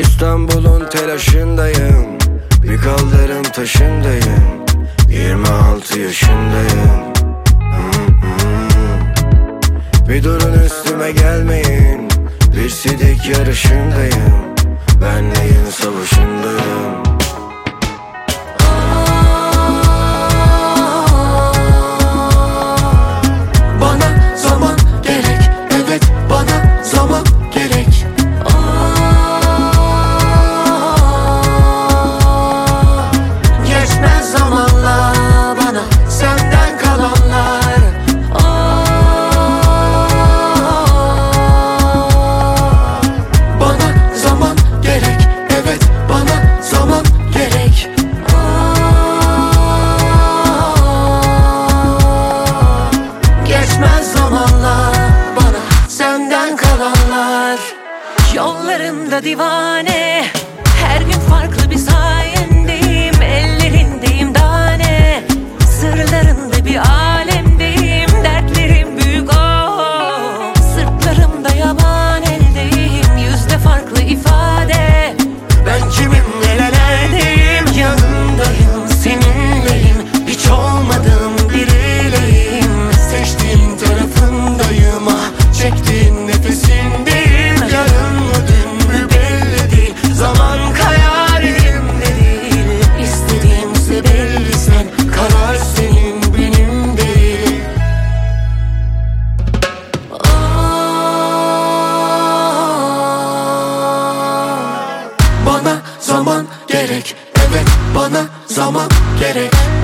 İstanbul'un telaşındayım. Bir kaldırım taşındayım. 26 yaşındayım. Bir durun üstüme gelmeyin. Bir sidik yarışındayım. zamanlar Bana senden kalanlar. Yollarımda divane Her gün farklı bir sayende gerek. Evet bana zaman gerek.